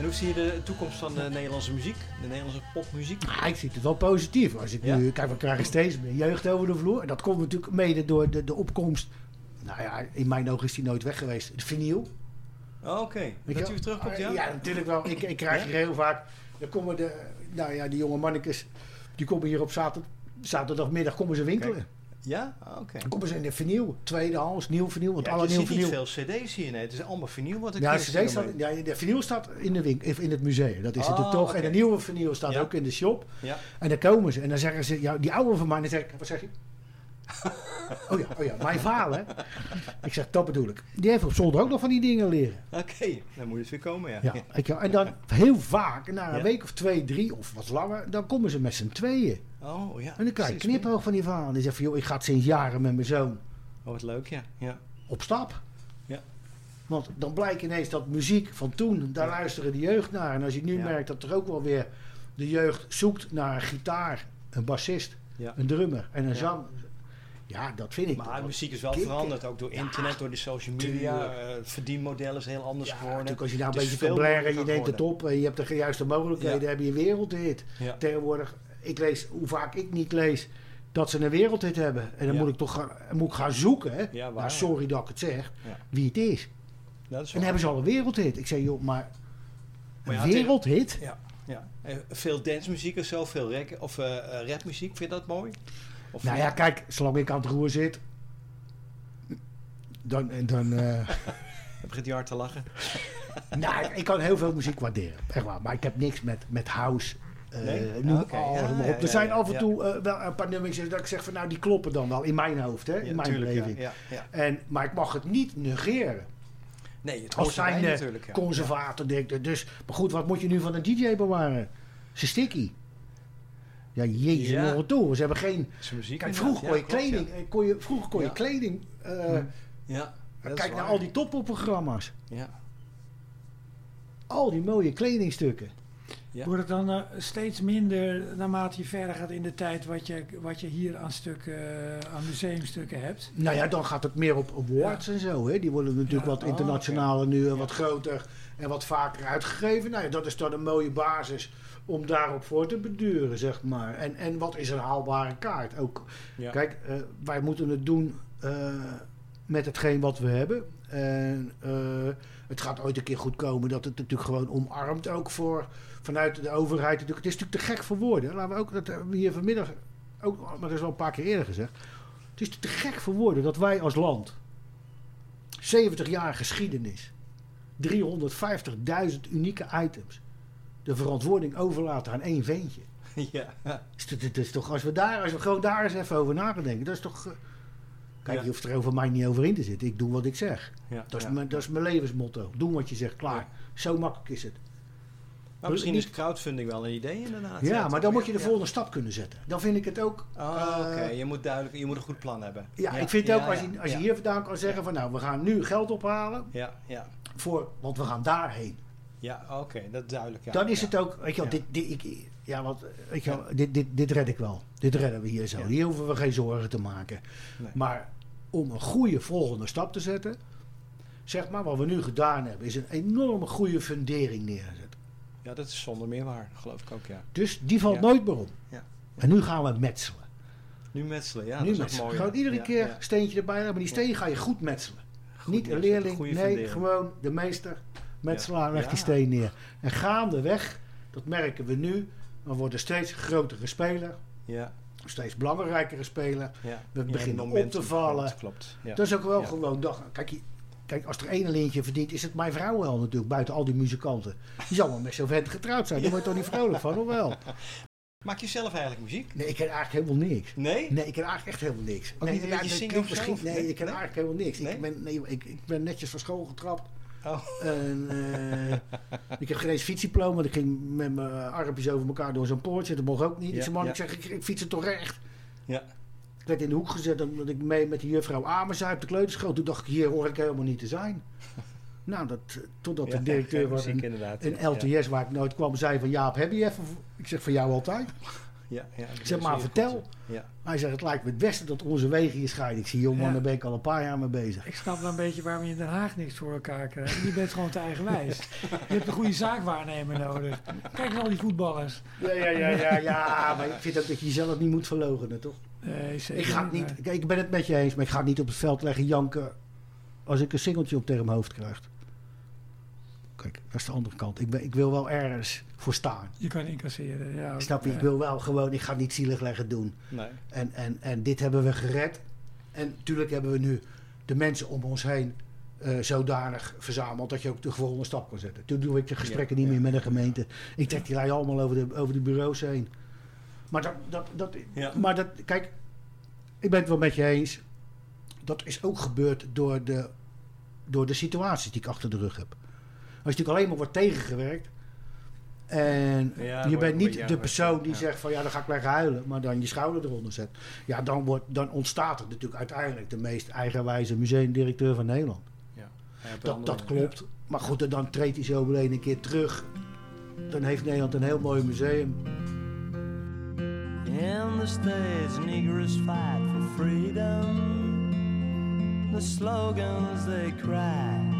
En hoe zie je de toekomst van de Nederlandse muziek? De Nederlandse popmuziek? Ah, ik zie het wel positief. Als ik Ja? nu, kijk, we krijgen steeds meer jeugd over de vloer. En dat komt natuurlijk mede door de, de opkomst. Nou ja, in mijn ogen is die nooit weg geweest. De vinyl. Oh, Oké, Weet dat je u weer terugkomt, ja? Ja, natuurlijk wel. Ik, ik krijg Ja? hier heel vaak. Dan komen de, nou ja, die jonge mannetjes. Die komen hier op zaterdag, zaterdagmiddag komen ze winkelen. Ja? Ah, Oké. Dan komen ze in de vinyl. Tweedehands, nieuw vinyl. Want Ja, alle je nieuw ziet niet veel cd's hier, nee. Het is allemaal vinyl wat ik Ja, CD staat, ja, de vinyl staat in, de winkel, in het museum. Dat is het Oh, toch. En de nieuwe vinyl staat Ja. ook in de shop. Ja. En dan komen ze en dan zeggen ze, ja, die oude van mij, dan zeg ik, wat zeg je? Oh ja, oh ja, mijn vader. hè? Ik zeg, dat bedoel ik. Die heeft op zolder ook nog van die dingen leren. Oké, dan moet het weer komen, ja. Ja, je en dan [LAUGHS] heel vaak, na een Ja. week of twee, drie of wat langer, dan komen ze met z'n tweeën. Oh, ja. En dan krijg je knipoog van die vader. Die zegt van, joh, ik ga sinds jaren met mijn zoon. Oh, wat leuk, ja. ja. op stap. Ja. Want dan blijkt ineens dat muziek van toen, daar luisteren de jeugd naar. En als je nu merkt dat er ook wel weer de jeugd zoekt naar een gitaar, een bassist, een drummer en een zang. Ja, dat vind ik Maar muziek is wel kicken. veranderd, ook door internet, door de social media. eh, het verdienmodel is heel anders Ja, geworden. natuurlijk als je nou een beetje kan blaren, je neemt het op en je hebt de juiste mogelijkheden, Ja. heb je een wereldhit. Tegenwoordig, ik lees, hoe vaak ik niet lees, dat ze een wereldhit hebben. En dan moet ik toch gaan, moet ik gaan zoeken, hè. Ja, waar, nou, sorry dat ik het zeg, wie het is. Dat is En dan hebben ze al een wereldhit. Ik zeg, joh, maar een wereldhit? Ja, ja. Eh, veel dancemuziek of zo, veel rec of eh, eh, rapmuziek. Vind je dat mooi? Of Nou ja, kijk, zolang ik aan het roer zit, dan, dan eh, Dan begint je hard te lachen. nou, ik- kan heel veel muziek waarderen, echt waar. Maar ik heb niks met, met house. eh Nee? noem Ah, oké. alles Ja, maar ja, op. ja, Er zijn ja, af en toe eh, wel een paar nummers dat ik zeg van nou die kloppen dan wel in mijn hoofd, hè, in mijn beleving. ja, ja. En, maar ik mag het niet negeren. Nee, het Als zijn natuurlijk. Conservator denk ik. Dus, maar goed, wat moet je nu van een DJ bewaren? Zijn sticky. Ja, jezus, Ja. nog toe. Ze hebben geen. Muziek Kijk, vroeger kon je klopt, kleding. Kon je, vroeger kon je kleding. eh, Ja, kijk naar al die toppopprogramma's. Ja. Al die mooie kledingstukken. Ja. Wordt het dan eh, steeds minder naarmate je verder gaat in de tijd wat je, wat je hier aan stukken, eh, aan museumstukken hebt? Nou ja, dan gaat het meer op awards en zo. Hè. Die worden natuurlijk Ja. wat Oh, internationaler nu en wat groter en wat vaker uitgegeven. Nou ja, dat is dan een mooie basis om daarop voor te beduren, zeg maar. En, en wat is een haalbare kaart? Ook, Ja. Kijk, eh, wij moeten het doen eh, met hetgeen wat we hebben. En eh, het gaat ooit een keer goed komen dat het natuurlijk gewoon omarmt ook voor vanuit de overheid. Natuurlijk. Het is natuurlijk te gek voor woorden. Laten we ook, dat hebben we hier vanmiddag ook, maar dat is wel een paar keer eerder gezegd. Het is te gek voor woorden dat wij als land 70 jaar geschiedenis, 350.000 unieke items, de verantwoording overlaten aan één ventje. [LAUGHS] ja. Is dat, toch, als we, daar, als we gewoon daar eens even over na gaan denken, dat is toch. eh, kijk, Ja. je hoeft er over mij niet over in te zitten. Ik doe wat ik zeg. ja. Dat is, ja. mijn, dat is mijn levensmotto. Doe wat je zegt, klaar. Zo makkelijk is het. Maar misschien is crowdfunding wel een idee inderdaad. Ja, maar dan moet je de volgende stap kunnen zetten. Dan vind ik het ook. Oh, eh, oké. Je moet duidelijk, je moet een goed plan hebben. ja, ik vind ook ja, als, je, als je hier vandaan kan zeggen van nou, we gaan nu geld ophalen. Ja, ja. Voor, want we gaan daarheen. Ja, oké, dat is duidelijk. Ja. dan is ja. het ook, weet je wel, Ja. dit, dit, ik, ja, wat, weet je wel, dit, dit, dit red ik wel. Dit redden we hier zo. Hier hoeven we geen zorgen te maken. Nee. Maar om een goede volgende stap te zetten, zeg maar, wat we nu gedaan hebben, is een enorme goede fundering neerzetten. Ja, dat is zonder meer waar, geloof ik ook, ja. Dus die valt nooit meer om. Ja. En nu gaan we metselen. Nu metselen, ja, nu dat is metselen. mooi. Gewoon iedere keer steentje erbij hebben. Maar die steen ga je goed metselen. Goed Niet een leerling, nee, gewoon de meester, metselaar, Ja. legt die steen neer. En gaandeweg, dat merken we nu, we worden steeds grotere speler, Ja, steeds belangrijkere speler. ja. We beginnen op te vallen. Klopt, klopt. Ja. Dat is ook wel gewoon, dag, kijk, je- kijk, als er één lintje verdient, is het mijn vrouw wel natuurlijk, buiten al die muzikanten. Die zal wel met zo'n vent getrouwd zijn, daar word je toch niet vrolijk van, of wel? [LAUGHS] Maak je zelf eigenlijk muziek? Nee, ik ken eigenlijk helemaal niks. Nee? Nee, ik ken eigenlijk echt helemaal niks. Ook niet zingen klinkt of zo, misschien, Nee, nee? ik ken Nee? eigenlijk helemaal niks. Nee? Ik, ben, nee, ik, ik ben netjes van school getrapt. Oh, En, eh, ik heb geen eens fietsdiploma. Ik ging met mijn armpjes over elkaar door zo'n poortje. Dat mocht ook niet. Ja, ik zei, man, ja. ik zeg, ik, ik fiets het toch recht. ja. Ik werd in de hoek gezet omdat ik mee met die juffrouw zei op de kleuterschool. Toen dacht ik, hier hoor ik helemaal niet te zijn. [LAUGHS] Nou, dat, eh, totdat Ja, de directeur van muziek een, ja. LTS waar ik nooit kwam zei van Jaap, heb je even? Ik zeg van jou altijd. Ja, ja, Ik zeg maar, vertel. goed, Ja. Hij zegt, het lijkt me het beste dat onze wegen hier scheiden. Ik zie, joh man, Ja. daar ben ik al een paar jaar mee bezig. Ik snap wel een beetje waarom je in Den Haag niks voor elkaar krijgt. Je bent gewoon te eigenwijs. Je hebt een goede zaakwaarnemer nodig. Kijk naar al die voetballers. Ja, ja, ja, ja, ja. Maar ik vind ook dat je jezelf niet moet verlogenen, toch? Nee, zeker Ik ga niet, kijk, ik ben het met je eens, maar ik ga het niet op het veld leggen janken als ik een singeltje op tegen mijn hoofd krijg. Kijk, dat is de andere kant. Ik, ben, ik wil wel ergens voor staan. Je kan incasseren. Ja, Snap je? ja. Ik wil wel gewoon, ik ga het niet zielig leggen doen. Nee. En, en, en dit hebben we gered. En natuurlijk hebben we nu de mensen om ons heen eh, zodanig verzameld dat je ook de volgende stap kan zetten. Toen doe ik de gesprekken Ja, niet ja. meer met de gemeente. Ik trek die rij allemaal over de, over de bureaus heen. Maar dat, dat, dat, Ja. maar dat, kijk, ik ben het wel met je eens. Dat is ook gebeurd door de, door de situaties die ik achter de rug heb. Als je natuurlijk alleen maar wordt tegengewerkt. En Ja, je bent niet de persoon die ja. zegt van ja, dan ga ik lekker huilen. Maar dan je schouder eronder zet. Ja, dan, wordt, dan ontstaat er natuurlijk uiteindelijk de meest eigenwijze museumdirecteur van Nederland. Ja, Dat, dat klopt. Maar goed, en dan treedt hij zo meteen een keer terug. Dan heeft Nederland een heel mooi museum. In the States, Negroes fight for freedom. The slogans they cry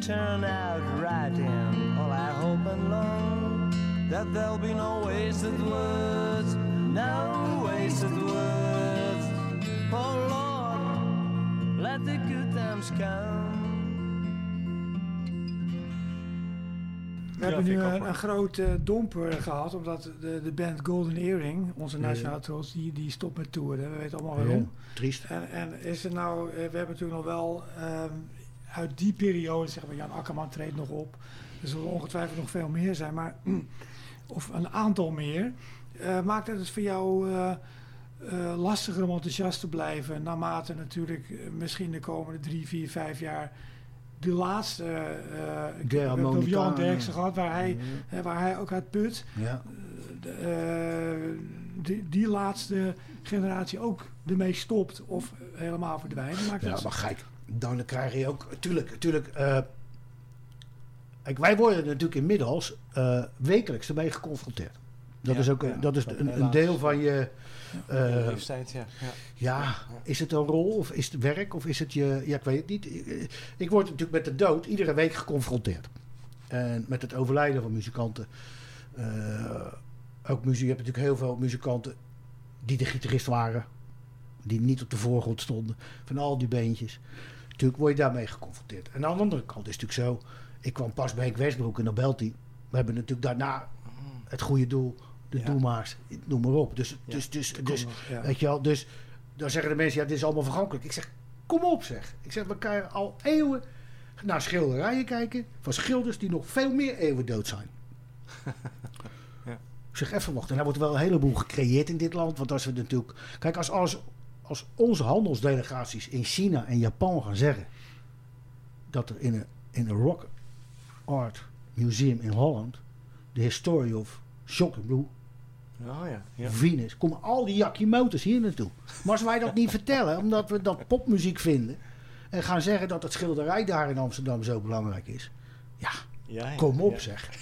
Turn out right, and all I hope and long that there'll be no wasted words, no wasted words. Oh Lord, let the good times come. We hebben vind nu een, een grote domper gehad, omdat de, de band Golden Earring, onze Ja, ja. nationale trots, die, die stopt met toeren. We weten allemaal Ja, waarom. triest. En, en is er nou, eh, we hebben natuurlijk nog wel ehm, uit die periode, zeg maar, Jan Akkerman treedt nog op. Er zullen ongetwijfeld nog veel meer zijn, maar of een aantal meer. Eh, maakt het voor jou eh, eh, lastiger om enthousiast te blijven, naarmate natuurlijk misschien de komende drie, vier, vijf jaar de laatste, eh ik De heb het over Johan harmonica, Derksen gehad, waar hij, waar hij ook uit put. Ja. De, die, die laatste generatie ook ermee stopt of helemaal verdwijnt. Maakt Ja, dat- maar kijk, dan krijg je ook... Tuurlijk, tuurlijk... eh, kijk, wij worden natuurlijk inmiddels eh, wekelijks ermee geconfronteerd. Dat Ja, is ook ja, dat is dat een, deel van je... De eh, leeftijd, ja. ja. ja, is het een rol of is het werk of is het je... Ja, ik weet het niet. Ik- word natuurlijk met de dood iedere week geconfronteerd. En met het overlijden van muzikanten. Eh, ook muziek, je hebt natuurlijk heel veel muzikanten die de gitarist waren. Die niet op de voorgrond stonden. Van al die beentjes. Natuurlijk word je daarmee geconfronteerd. En aan de andere kant is het natuurlijk zo. Ik kwam pas bij Henk Westbroek en dan belt hij. We hebben natuurlijk daarna het goede doel. De Ja. doelmaars, noem maar op. Dus, Ja, dus, dus, dus nog, ja. Weet je wel, dus dan zeggen de mensen, ja, dit is allemaal vergankelijk. Ik zeg, kom op zeg. Ik zeg, we kunnen al eeuwen naar schilderijen kijken van schilders die nog veel meer eeuwen dood zijn. [LAUGHS] Ja. Ik zeg, even wachten. En er wordt wel een heleboel gecreëerd in dit land. Want als we natuurlijk... Kijk, als, als, als onze handelsdelegaties in China en Japan gaan zeggen... dat er in een, in een rock art Museum in Holland. The History of Shock and Blue. Oh ja. ja. Venus. Komen al die Jackie Motors hier naartoe. Maar als wij dat niet vertellen, omdat we dat popmuziek vinden. En gaan zeggen dat het schilderij daar in Amsterdam zo belangrijk is. Ja, Ja, ja, kom op zeg. [LAUGHS]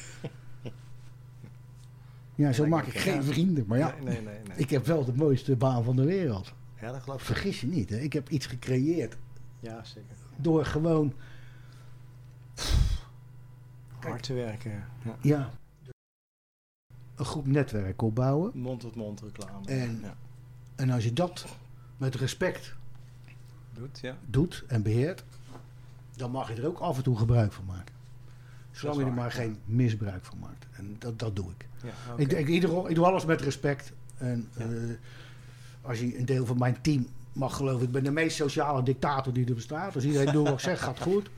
Ja, zo maak ik geen vrienden. Maar ja, Nee, nee, nee. nee. ik heb wel de mooiste baan van de wereld. Ja, dat geloof ik. Vergis je niet, hè? ik heb iets gecreëerd. Ja, zeker. Door gewoon, Hard te werken. Ja. ja, een goed netwerk opbouwen. Mond-tot-mond reclame. En- ja. En als je dat met respect Doet, ja. doet en beheert, dan mag je er ook af en toe gebruik van maken. Zolang je er maar geen misbruik van maakt. En dat, dat doe ik. ja. Ik, ik, ik doe alles met respect. En Ja. eh, als je een deel van mijn team mag geloven, ik ben de meest sociale dictator die er bestaat. Als iedereen doet wat ik zeg, gaat goed.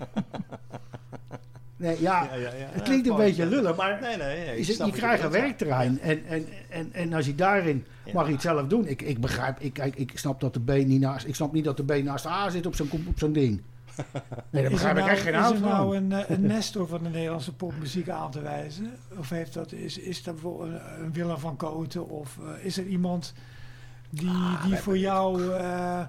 Nee, ja, ja, ja, ja. het Ja, klinkt een mooi. beetje lullig, maar Nee, nee. nee je, ik je krijgt een werkterrein. En, en, en, en als je daarin Ja. mag je het zelf doen. Ik, ik begrijp, ik, kijk, ik snap dat de B niet naast, ik snap niet dat de B naast de A zit op zo'n op zo'n ding. Nee, daar er begrijp ik nou, echt geen is er van. nou een, eh, een Nestor van de Nederlandse popmuziek aan te wijzen? Of heeft dat, is, is dat bijvoorbeeld een, een Willem van Koten? Of eh, is er iemand die, Ah, die voor jou eh, eh,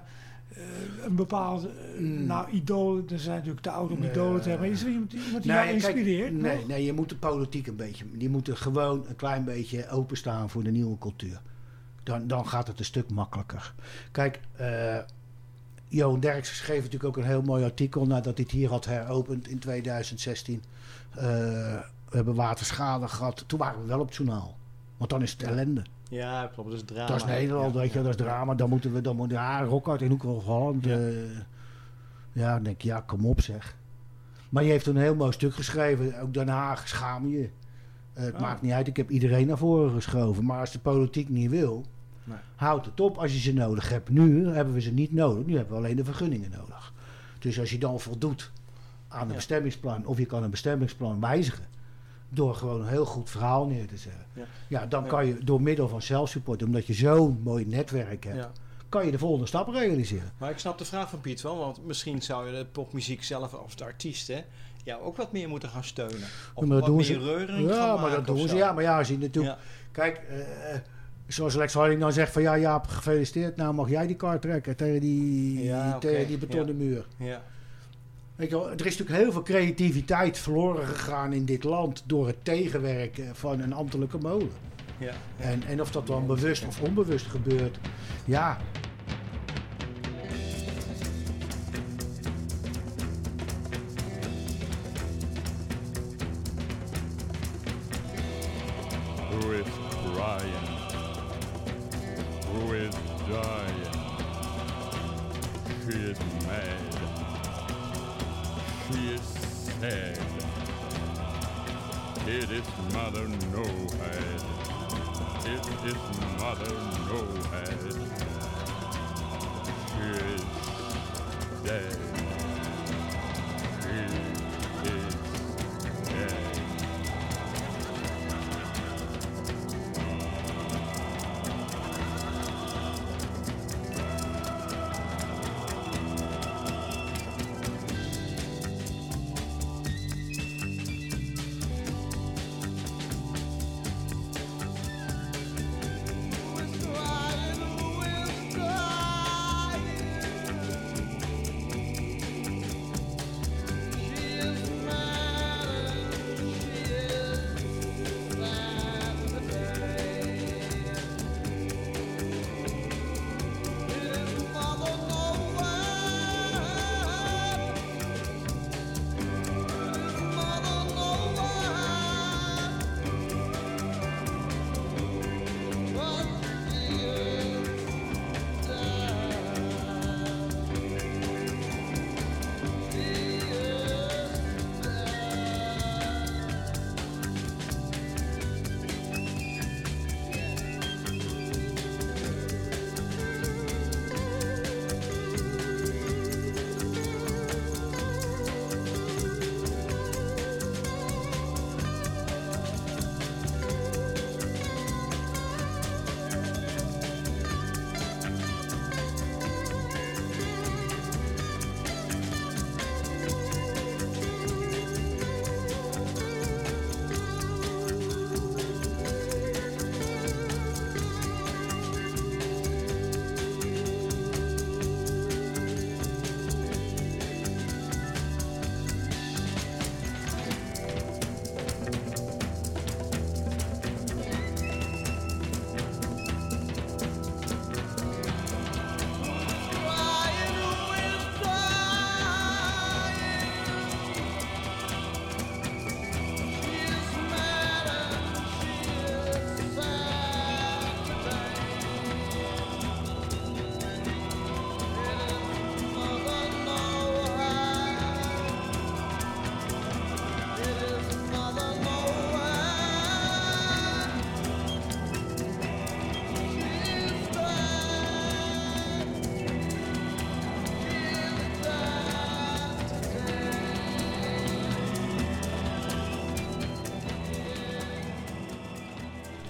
een bepaald eh, Mm. nou, idool, er zijn natuurlijk te oud om Nee. idolen te hebben, maar is er iemand, iemand die jou kijk, inspireert? nee, nee, je moet de politiek een beetje. Die moeten gewoon een klein beetje openstaan voor de nieuwe cultuur. Dan, dan gaat het een stuk makkelijker. Kijk, eh Johan Derksen schreef natuurlijk ook een heel mooi artikel nadat hij het hier had heropend in 2016. Eh, we hebben waterschade gehad. Toen waren we wel op het journaal. Want dan is het ellende. Ja, klopt. Dat is drama. dat is Nederland, Ja, weet je, ja, dat is drama. Dan moeten we, dan moet ja, Rockhart in Hoek van Holland. Ja. Ja. ja, dan denk je, ja, kom op zeg. Maar je heeft een heel mooi stuk geschreven. Ook Den Haag, schaam je. Eh, het Oh. maakt niet uit, ik heb iedereen naar voren geschoven. Maar als de politiek niet wil, Nee. houd het op als je ze nodig hebt. Nu hebben we ze niet nodig. Nu hebben we alleen de vergunningen nodig. Dus als je dan voldoet aan een Ja. bestemmingsplan, of je kan een bestemmingsplan wijzigen. Door gewoon een heel goed verhaal neer te zetten. Ja. Ja, dan kan je door middel van zelfsupport, omdat je zo'n mooi netwerk hebt, Ja. kan je de volgende stap realiseren. Maar ik snap de vraag van Piet wel, want misschien zou je de popmuziek zelf of de artiesten ja, ook wat meer moeten gaan steunen. Of maar wat doen meer ze- reuring Ja, gaan maar maken dat doen ze. Ja, maar ja, als je natuurlijk. Ja. Kijk, eh, zoals Lex Harding dan zegt van ja, Jaap, gefeliciteerd. Nou mag jij die kaart trekken tegen die, Ja, tegen die betonnen muur. Ja. Weet je wel, er is natuurlijk heel veel creativiteit verloren gegaan in dit land door het tegenwerken van een ambtelijke molen. Ja. En, en of dat dan bewust of onbewust gebeurt, ja.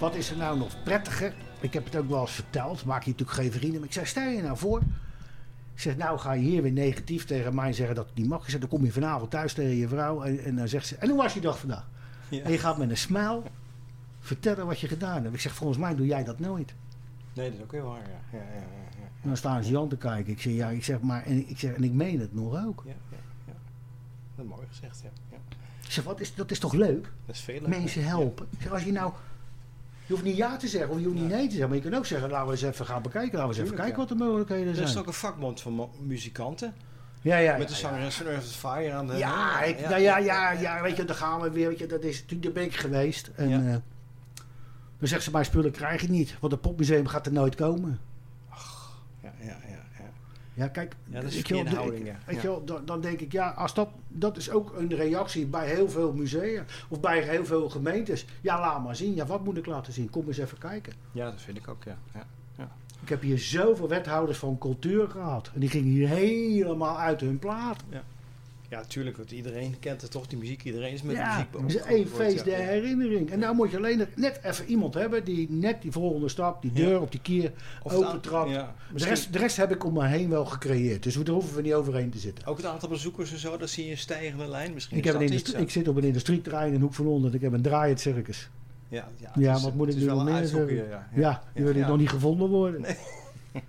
Wat is er nou nog prettiger? Ik heb het ook wel eens verteld, maak je natuurlijk geen vrienden. Maar ik zeg, stel je nou voor. Ik zeg, nou ga je hier weer negatief tegen mij zeggen dat het niet mag. Ik zeg, dan kom je vanavond thuis tegen je vrouw. En, en dan zegt ze, en hoe was je dag vandaag? Ja. En je gaat met een smile vertellen wat je gedaan hebt. Ik zeg, volgens mij doe jij dat nooit. Nee, dat is ook heel waar, ja. Ja, ja. En dan staan ze Jan te kijken. Ik zeg, ja, ik zeg, maar, en ik, zeg, en ik meen het nog ook. ja, ja, ja. Dat is mooi gezegd, ja. ja. Ik zeg, wat is, dat is toch leuk? Dat is veel leuker. Mensen helpen. Ik zeg, als je nou... Je hoeft niet ja te zeggen of je hoeft niet nee te zeggen. Maar je kan ook zeggen, laten we eens even gaan bekijken. Laten we eens even kijken wat de mogelijkheden Er is zijn. ook een vakbond van muzikanten. Ja, ja, met de zangeres van Earth Fire aan de... Ja, ik, ja, ja, ja, ja, weet je, daar gaan we weer. Weet je, dat is, toen daar ben ik geweest. En eh, dan zegt ze, mijn spullen krijg je niet. Want het popmuseum gaat er nooit komen. Ja, ja, ja, ja. Kijk. Ja, dat is ik- ja. Ja. wel, dan, dan denk ik, ja, als dat, dat is ook een reactie bij heel veel musea. Of bij heel veel gemeentes. Ja, laat maar zien. Ja, wat moet ik laten zien? Kom eens even kijken. Ja, dat vind ik ook, ja. ja. Ik heb hier zoveel wethouders van cultuur gehad. En die gingen hier helemaal uit hun plaat. Ja, tuurlijk, want iedereen kent het toch, die muziek. Iedereen is met ja, muziek het is één feest ja. der herinnering. En nou moet je alleen net even iemand hebben die net die volgende stap, die Ja. deur op die kier, Of opentrapt. ja, De, rest, de rest heb ik om me heen wel gecreëerd. Dus daar hoeven we niet overheen te zitten. Ook het aantal bezoekers en zo, dat zie je een stijgende lijn. Misschien Ik, is heb een dat industrie- iets, ik zit op een industrieterrein in Hoek van Holland. Ik heb een draaiend circus. Ja, ja, Ja, is- wat moet ik nu wel nog meer zeggen? Ja, Ja, die willen nog niet gevonden worden. Nee, [LAUGHS]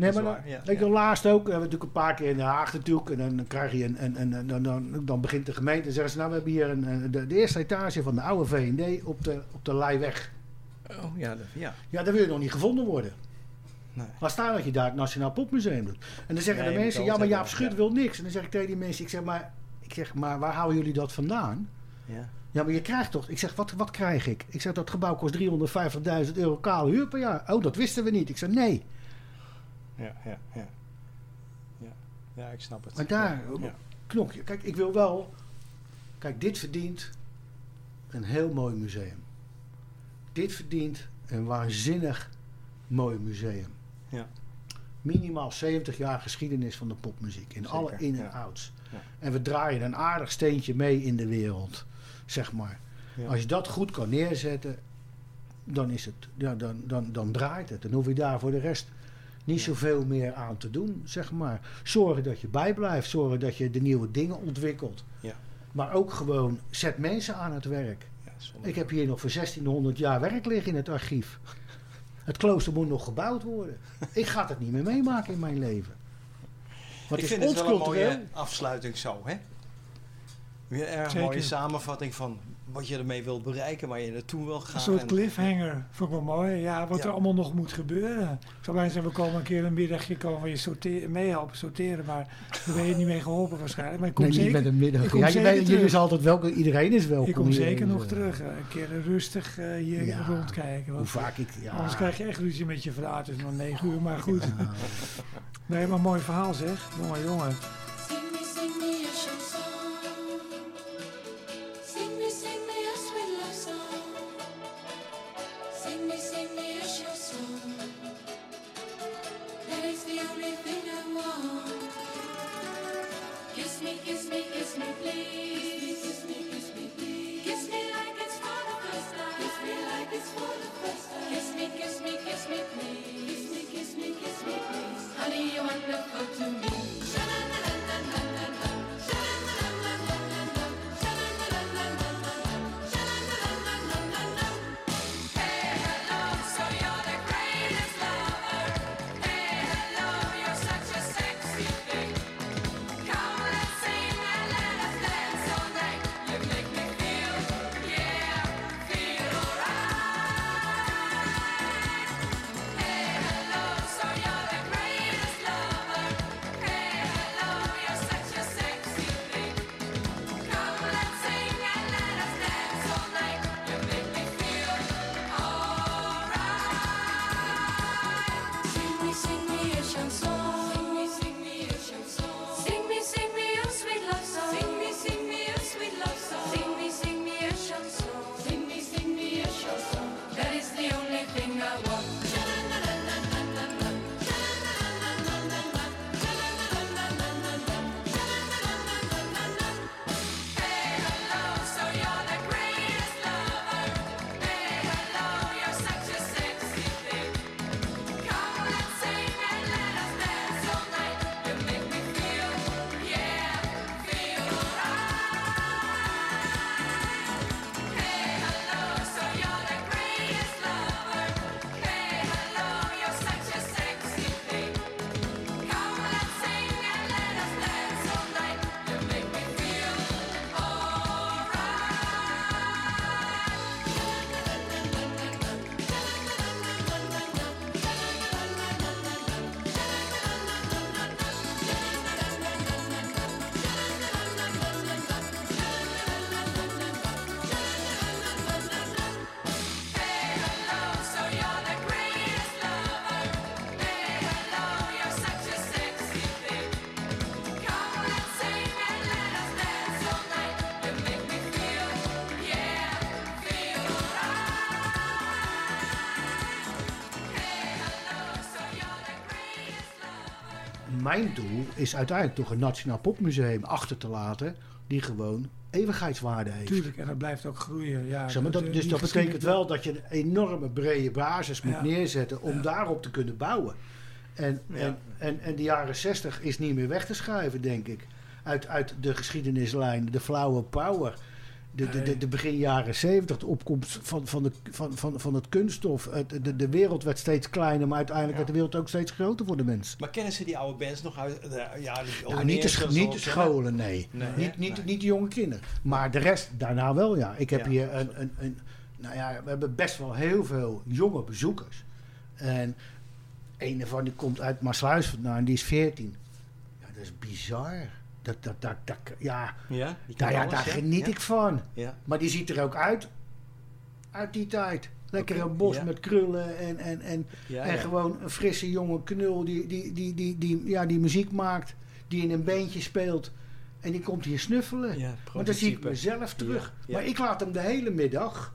Dat maar is dan, waar, ja, weet je, ja. laatst ook, we hebben natuurlijk een paar keer in Den Haag natuurlijk. En dan, krijg je een, een, een, een- dan, dan, dan begint de gemeente en zeggen ze, nou we hebben hier een, de, de eerste etage van de oude V&D op de, op de Leiweg. Oh, ja, dat- ja. Ja, daar wil je nog niet gevonden worden. Nee. Laat staan dat je daar het Nationaal Popmuseum doet. En dan zeggen Nee, de mensen, ja maar Jaap Schut wil niks. En dan zeg ik tegen die mensen, ik zeg maar, ik zeg, maar waar houden jullie dat vandaan? Ja. Ja, maar je krijgt toch... Ik zeg, wat, wat krijg ik? Ik zeg, dat gebouw kost 350.000 euro kale huur per jaar. Oh, dat wisten we niet. Ik zeg, nee. Ja, ja, ja. Ja, ja ik snap het. Maar daar, Ja, knokje. Kijk, ik wil wel... Kijk, dit verdient een heel mooi museum. Dit verdient een waanzinnig mooi museum. Ja. Minimaal 70 jaar geschiedenis van de popmuziek. In Zeker, alle in- en ja. outs. Ja. En we draaien een aardig steentje mee in de wereld. Zeg maar. Als je dat goed kan neerzetten, dan is het. Ja, dan, dan, dan draait het. Dan hoef je daar voor de rest niet zoveel meer aan te doen, zeg maar. Zorgen dat je bijblijft. Zorgen dat je de nieuwe dingen ontwikkelt. Ja. Maar ook gewoon zet mensen aan het werk. Ja. Ik heb hier nog voor 1600 jaar werk liggen in het archief. Het klooster moet nog gebouwd worden. Ik ga het niet meer meemaken in mijn leven. Maar ik vind het wel een mooie afsluiting zo, hè? Weer een erg Zeker. mooie samenvatting van wat je ermee wilt bereiken, waar je naartoe wil gaan. Een soort en- cliffhanger. Vond ik wel mooi. Ja, wat Ja. er allemaal nog moet gebeuren. Ik zou bijna zeggen, we komen een keer een middagje komen je sorteren, meehelpen sorteren. Maar daar ben je niet mee geholpen waarschijnlijk. Maar ik kom Nee, niet zeker, met een middag. ik kom Ja, je zeker bent, jullie is altijd welkom. Iedereen is welkom. ik kom zeker nog Dus, terug. eh, Een keer rustig eh, hier Ja. rondkijken. Hoe vaak ik... Ja. Anders krijg je echt ruzie met je vrouw. Het is nog negen uur, maar goed. Nee, maar mooi verhaal zeg. Jongen, jongen. Mijn doel is uiteindelijk toch een nationaal popmuseum achter te laten die gewoon eeuwigheidswaarde heeft. Tuurlijk, en dat blijft ook groeien. Ja, Zeg maar, dat, de- dus dat betekent wel dat je een enorme brede basis moet Ja. neerzetten om Ja. daarop te kunnen bouwen. En, Ja. en, en, en de jaren 60 is niet meer weg te schuiven, denk ik. Uit, uit de geschiedenislijn, de flower power. De, de, de, de begin jaren 70, de opkomst van, van, de, van, van, van het kunststof. Het, de, de wereld werd steeds kleiner, maar uiteindelijk Ja. werd de wereld ook steeds groter voor de mens. Maar kennen ze die oude bands nog uit? de- ja, die Nou, niet, de, niet de scholen, nee. Nee, niet, niet, Nee. niet de jonge kinderen. Maar de rest daarna wel, ja. Ik heb Ja. hier een, een, een... Nou ja, we hebben best wel heel veel jonge bezoekers. En een ervan die komt uit Maasluis vandaan, die is 14. Ja, dat is bizar. Dat, dat, dat, dat, ja, Ja, die daar, ja, daar geniet ik van. Ja. Maar die ziet er ook uit. Uit die tijd. Lekker een bos met krullen en, en, en, en gewoon een frisse jonge knul die, die, die, die, die, ja, die muziek maakt, die in een beentje speelt. En die komt hier snuffelen. Ja, Want dan zie ik mezelf terug. Ja, ja. Maar ik laat hem de hele middag,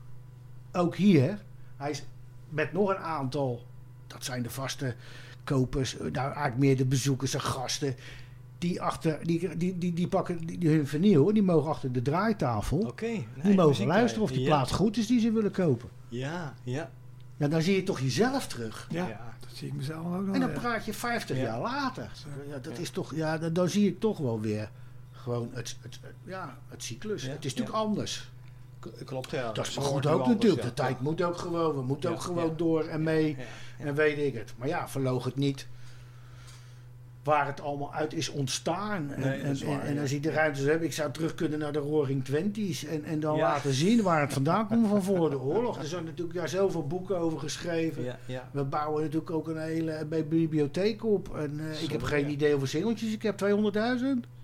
ook hier, hij is met nog een aantal, dat zijn de vaste kopers, nou eigenlijk meer de bezoekers en gasten. Die, achter, die, die, die, die pakken die, die hun vernieuwen, die mogen achter de draaitafel. Oké. die nee, mogen muziek luisteren of die ja. plaat goed is die ze willen kopen. Ja, ja. Ja, dan zie je toch jezelf terug. Ja, Ja. dat zie ik mezelf ook nog. En dan praat je 50 Ja. jaar later. Ja, dat Ja. is toch, ja, dan, dan zie ik toch wel weer gewoon het, het, het- ja, het cyclus. Ja, Het is ja. natuurlijk anders. Klopt, ja. Dat is maar goed ook anders, natuurlijk. ja. De tijd moet ook gewoon. We moeten Ja, ook gewoon ja. door en mee. Ja, ja. En weet ik het. Maar ja, verloog het niet waar het allemaal uit is ontstaan. En, Nee, en, is waar, en, als ik de ruimtes heb, ik zou terug kunnen naar de Roaring Twenties. En, en dan Ja. laten zien waar het vandaan [LAUGHS] komt van voor de oorlog. Er zijn natuurlijk ja, zoveel boeken over geschreven. Ja, ja. We bouwen natuurlijk ook een hele bij bibliotheek op. En eh, ik heb geen ja. idee hoeveel singeltjes. Ik heb 200.000.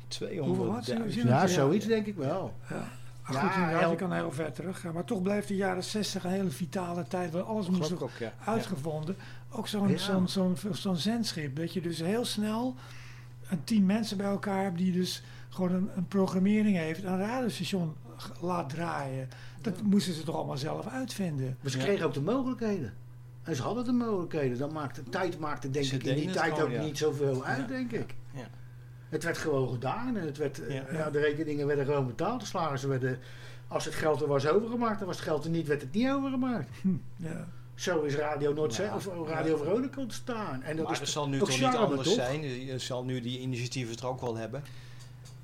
200. Hoeveel wat? Ja, zoiets ja. denk ik wel. Ja. Maar goed, inderdaad, je kan heel ver terug gaan. Maar toch blijft de jaren 60 een hele vitale tijd. Waar alles moest ook, ja. uitgevonden. Ook zo'n Ja. zo'n zo'n zo'n zendschip. Dat je dus heel snel een tien mensen bij elkaar hebt die dus gewoon een, een programmering heeft. Een radiostation laat draaien. Dat moesten ze toch allemaal zelf uitvinden. Maar ze Ja. kregen ook de mogelijkheden. En ze hadden de mogelijkheden. Dan maakte, tijd maakte denk Ze ik in die tijd gewoon, ook ja. niet zoveel uit, Ja. denk ik. Ja. Het werd gewoon gedaan. En het werd, eh, Ja. ja. de rekeningen werden gewoon betaald. De slagers werden, als het geld er was overgemaakt, dan was het geld er niet, werd het niet overgemaakt. Ja. Zo is Radio Noordzee Ja. of Radio Veronica ontstaan. En dat Maar is het zal nu toch niet anders toch? zijn. Je zal nu die initiatieven er ook wel hebben.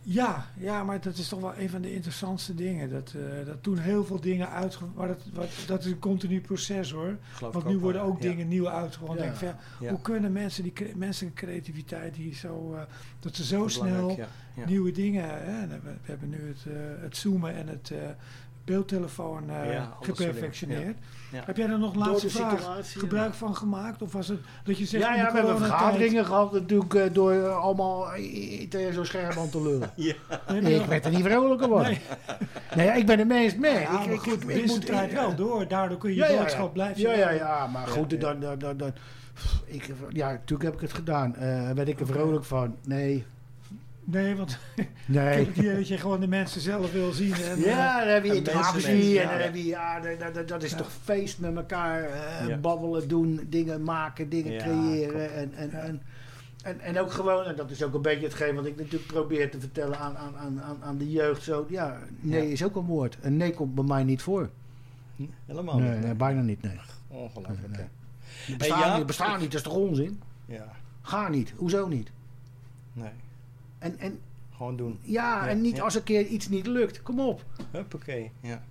Ja, ja, maar dat is toch wel een van de interessantste dingen. Dat, eh, dat toen heel veel dingen uitge... Maar dat, wat, dat is een continu proces hoor. Geloof Want nu worden ook Ja. dingen nieuw. Ja. Denk ja, Ja. Hoe kunnen mensen die cre- menselijke creativiteit die zo, eh, dat ze zo snel ja. Ja. nieuwe dingen. Hè, we, we hebben nu het, eh, het zoomen en het beeldtelefoon Ja, geperfectioneerd. Ja. Heb jij er nog een laatste vraag situatie, gebruik van gemaakt? Of was het dat je zegt Ja, ja, we hebben vergaderingen gehad natuurlijk eh, door eh, allemaal tegen zo'n scherm aan te lullen. [LAUGHS] Ja. Nee, ik werd er niet vrolijker van. Nee. Ik ben het meest mee. Ja, ik, goed, ik, ik moet tijd wel door. Daardoor kun je Ja, je boodschap ja. blijven. Ja, ja, ja, maar Ja, goed, ja. dan, dan, dan, dan, ik, ja, natuurlijk heb ik het gedaan. Eh werd ik er vrolijk van? Nee. Nee, want Nee. ik heb dat je gewoon de mensen zelf wil zien. En, Ja, dan heb je interactie en dan ja. heb je, ja, dat, dat, dat is Ja. toch feest met elkaar. eh, Ja. Babbelen, doen, dingen maken, dingen Ja, creëren. En, en, Ja. en, en, en ook gewoon, en dat is ook een beetje hetgeen wat ik natuurlijk probeer te vertellen aan, aan, aan, aan, aan de jeugd. Zo, ja, nee Ja. is ook een woord. En nee komt bij mij niet voor. Helemaal Nee, niet. nee, bijna niet, nee. Ongelooflijk, Nee, bestaan, Jaap, niet, bestaan niet, dat is toch onzin? Ja. Ga niet, hoezo niet? Nee. En, en Gewoon doen. ja, Ja, en niet ja. als een keer iets niet lukt, kom op. Huppakee. Ja.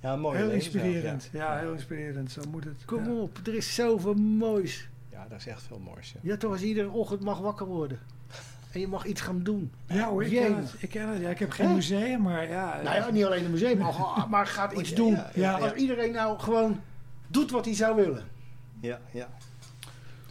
Ja, mooi. Heel zelf, inspirerend. Ja, heel inspirerend. Zo moet het. Kom ja. op, er is zoveel moois. Ja. dat is echt veel moois. Ja. Ja, toch als iedere ochtend mag wakker worden. En je mag iets gaan doen. Ja hoor, ik ken het. Ik, ken het. Ja, ik heb geen museum, maar ja. Nou ja, niet alleen een museum, maar, ga- maar gaat iets Ja, doen. ja, ja, Als iedereen nou gewoon doet wat hij zou willen. Ja, ja.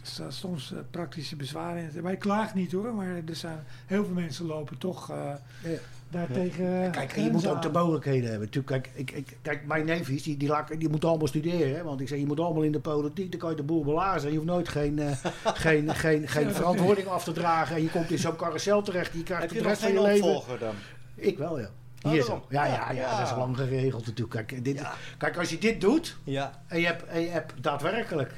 Er staan soms eh, praktische bezwaren in. Maar ik klaag niet hoor, maar er zijn heel veel mensen lopen toch eh Ja. daartegen. Kijk, en je moet ook de mogelijkheden hebben. Natuurlijk, kijk, ik, ik, kijk mijn neefjes, die, die, laken- die moeten allemaal studeren. Hè? Want ik zeg, je moet allemaal in de politiek, dan kan je de boel belazen. Je hoeft nooit geen, eh, [LAUGHS] geen, geen, geen verantwoording af te dragen. En je komt in zo'n carousel terecht. Je krijgt Heb de rest van geen je leven. dan? Ik wel, ja. Oh, Hier zo. Ja, ja, ja, Ja, dat is ja. lang geregeld natuurlijk. Kijk, dit, Ja. kijk als je dit doet Ja, en je hebt, en je hebt daadwerkelijk eh,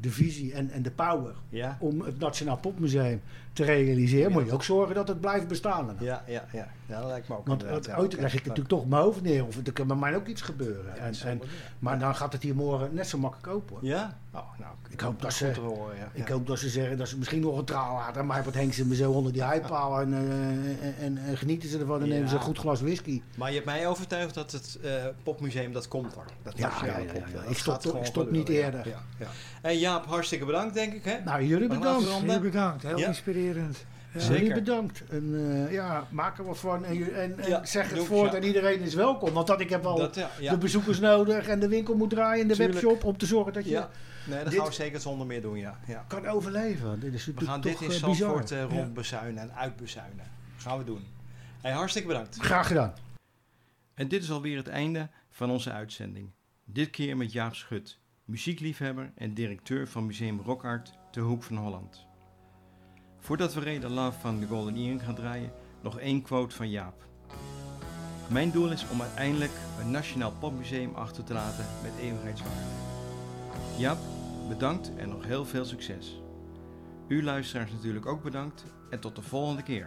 de visie en, en de power om het Nationaal Popmuseum te realiseren, moet je ook zorgen dat het blijft bestaan. ja, ja, ja. ja dat lijkt me ook Want ooit leg ik natuurlijk toch mijn hoofd neer. Of er kan bij mij ook iets gebeuren. Ja, en, maar dan gaat het hier morgen net zo makkelijk open. Hoor. Ja? Oh, nou, Ik hoop dat ze- te horen, ja. Ik hoop dat ze zeggen dat ze misschien nog een traal laten. Maar wat hengen ze me zo onder die heipaal en, eh, en, en, en genieten ze ervan en Ja. nemen ze een goed glas whisky. Maar je hebt mij overtuigd dat het eh, popmuseum, dat komt er. Dat Ja, ja, ja, ja. pop, dat Ik stop ik stop niet eerder. Ja, ja. En Jaap, hartstikke bedankt denk ik. Hè? Nou, jullie bedankt. Heel bedankt, heel Ja. Inspirerend. Ja. Zeker. Jullie bedankt. En eh, ja, maak er wat van. En, en, en Ja, zeg het voort ja. en iedereen is welkom. Want dat ik heb wel Dat, ja, ja. de bezoekers nodig en de winkel moet draaien en de Tuurlijk. webshop om te zorgen dat je ja. Nee, dat gaan we zeker zonder meer doen, ja. ja. kan overleven. Dit is We gaan toch dit in eh. Zandvoort eh, rondbezuinen en uitbezuinen. Gaan we doen. Hey, hartstikke bedankt. Graag gedaan. En dit is alweer het einde van onze uitzending. Dit keer met Jaap Schut, muziekliefhebber en directeur van Museum Rock Art te Hoek van Holland. Voordat we Reda Love van de Golden Earring gaan draaien, nog één quote van Jaap. Mijn doel is om uiteindelijk een nationaal popmuseum achter te laten met eeuwigheidswaarde. Jaap, bedankt en nog heel veel succes. U luisteraars natuurlijk ook bedankt en tot de volgende keer.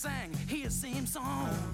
Sang his same song.